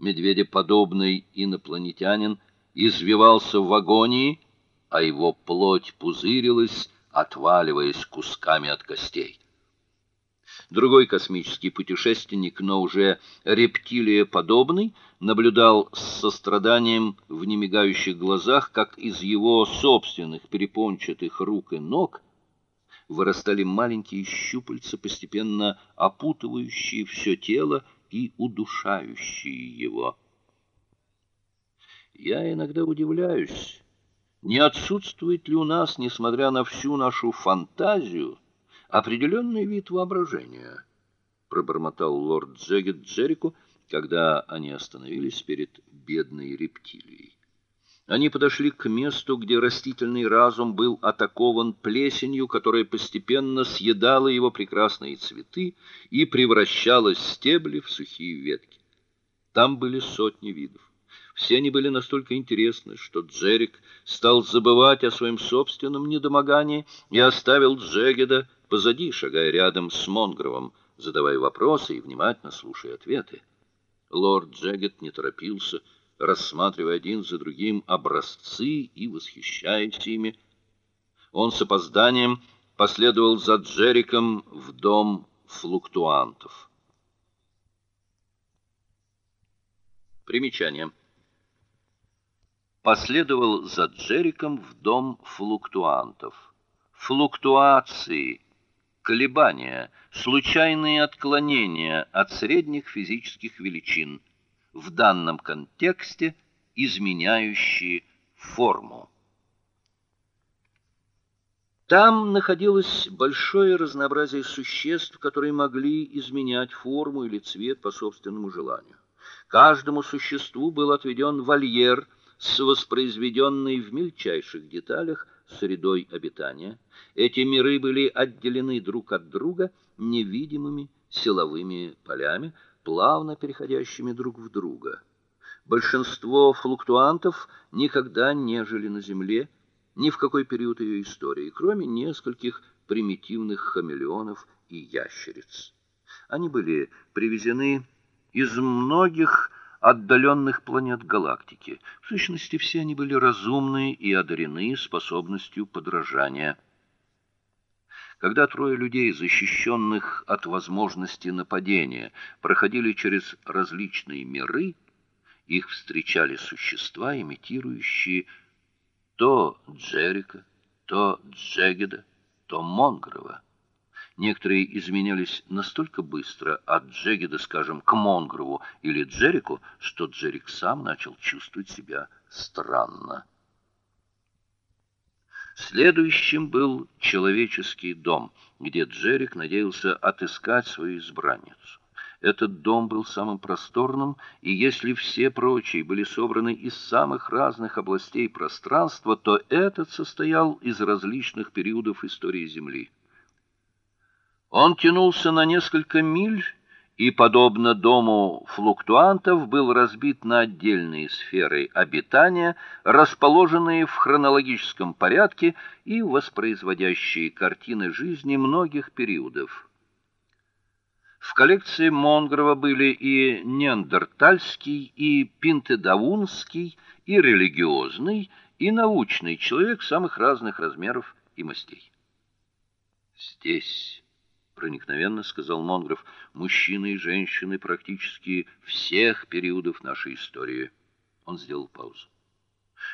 Медведеподобный инопланетянин извивался в агонии, а его плоть пузырилась, отваливаясь кусками от костей. Другой космический путешественник, но уже рептилиеподобный, наблюдал с состраданием в немигающих глазах, как из его собственных перепончатых рук и ног вырастали маленькие щупальца, постепенно опутывающие все тело и удушающие его. Я иногда удивляюсь, не отсутствует ли у нас, несмотря на всю нашу фантазию, определенный вид воображения, пробормотал лорд Джегет Джерико, когда они остановились перед бедной рептилией. Они подошли к месту, где растительный разум был атакован плесенью, которая постепенно съедала его прекрасные цветы и превращала стебли в сухие ветки. Там были сотни видов. Все они были настолько интересны, что Джерик стал забывать о своем собственном недомогании и оставил Джегеда позади, шагая рядом с Монгровым, задавая вопросы и внимательно слушая ответы. Лорд Джегед не торопился, рассматривая один за другим образцы и восхищаясь ими. Он с опозданием последовал за Джериком в дом флуктуантов. Примечание. Последовал за Джериком в дом флуктуантов. Флуктуации колебания, случайные отклонения от средних физических величин в данном контексте изменяющие форму. Там находилось большое разнообразие существ, которые могли изменять форму или цвет по собственному желанию. Каждому существу был отведен вольер с воспроизведенной в мельчайших деталях средой обитания. Эти миры были отделены друг от друга невидимыми силовыми полями, плавно переходящими друг в друга. Большинство флуктуантов никогда не жили на Земле ни в какой период ее истории, кроме нескольких примитивных хамелеонов и ящериц. Они были привезены из многих отдаленных планет галактики. В сущности, все они были разумны и одарены способностью подражания. Когда трое людей, защищенных от возможности нападения, проходили через различные миры, их встречали существа, имитирующие то Джерика, то Джегеда, то Монгрова. Некоторые изменялись настолько быстро от Джегеда, скажем, к Монгрову или Джерику, что Джерик сам начал чувствовать себя странно. Следующим был человеческий дом, где Джерик надеялся отыскать свою избранницу. Этот дом был самым просторным, и если все прочие были собраны из самых разных областей пространства, то этот состоял из различных периодов истории Земли. Он тянулся на несколько миль и подобно дому флуктуантов был разбит на отдельные сферы обитания, расположенные в хронологическом порядке и воспроизводящие картины жизни многих периодов. В коллекции Монгрова были и неандертальский, и пинтедаунский, и религиозный, и научный человек самых разных размеров и мастей. Здесь проникновенно сказал Монгров. Мужчины и женщины практически всех периодов нашей истории. Он сделал паузу.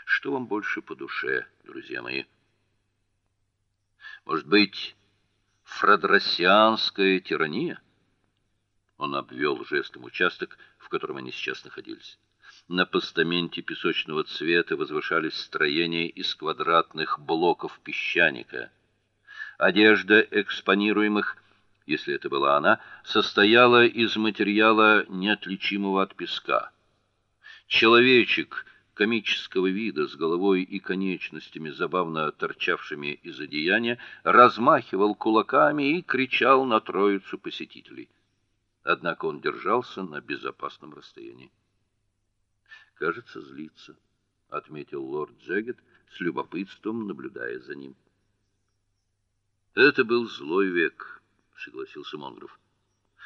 Что вам больше по душе, друзья мои? Может быть, фрадросианская тирания? Он обвел жестом участок, в котором они сейчас находились. На постаменте песочного цвета возвышались строения из квадратных блоков песчаника. Одежда экспонируемых если это была она, состояла из материала неотличимого от песка. Человечек комического вида с головой и конечностями забавно торчавшими из одеяния размахивал кулаками и кричал на троицу посетителей. Однако он держался на безопасном расстоянии. Кажется, злится, отметил лорд Джегет с любопытством, наблюдая за ним. Это был злой век согласился Монгров.